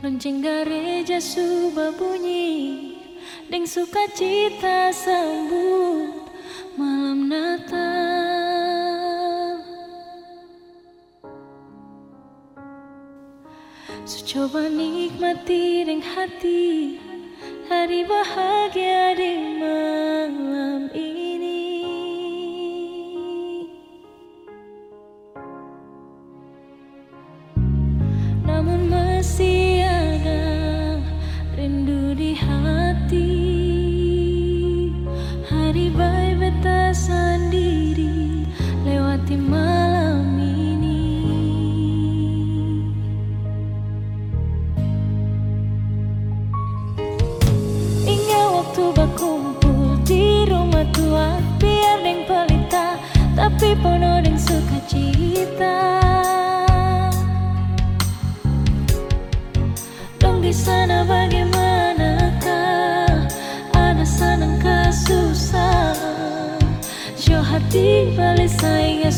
Lonceng gereja jasu bunyi, Deng sukacita sambut malam Natal. Secoba nikmati deng hati Hari bahagia di malam ini. kita. Dong di sana bagaimanakah? Ada senang kesusahan. Jauh hati balik sayangnya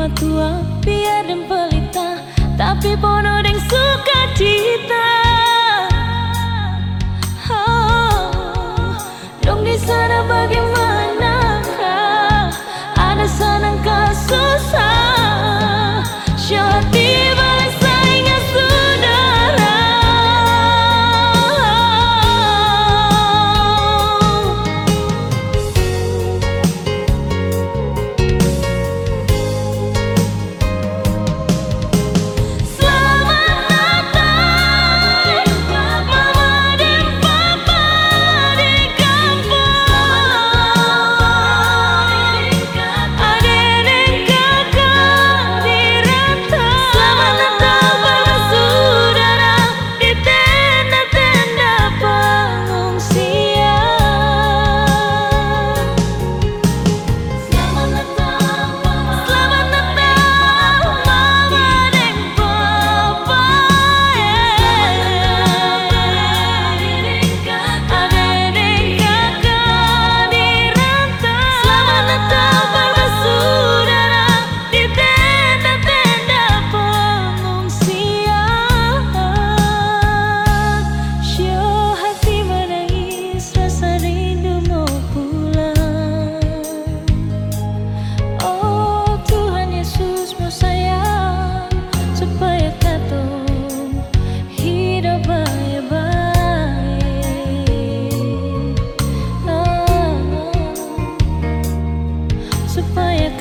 matua biar dan pelita. Tapi pono deng suka cita for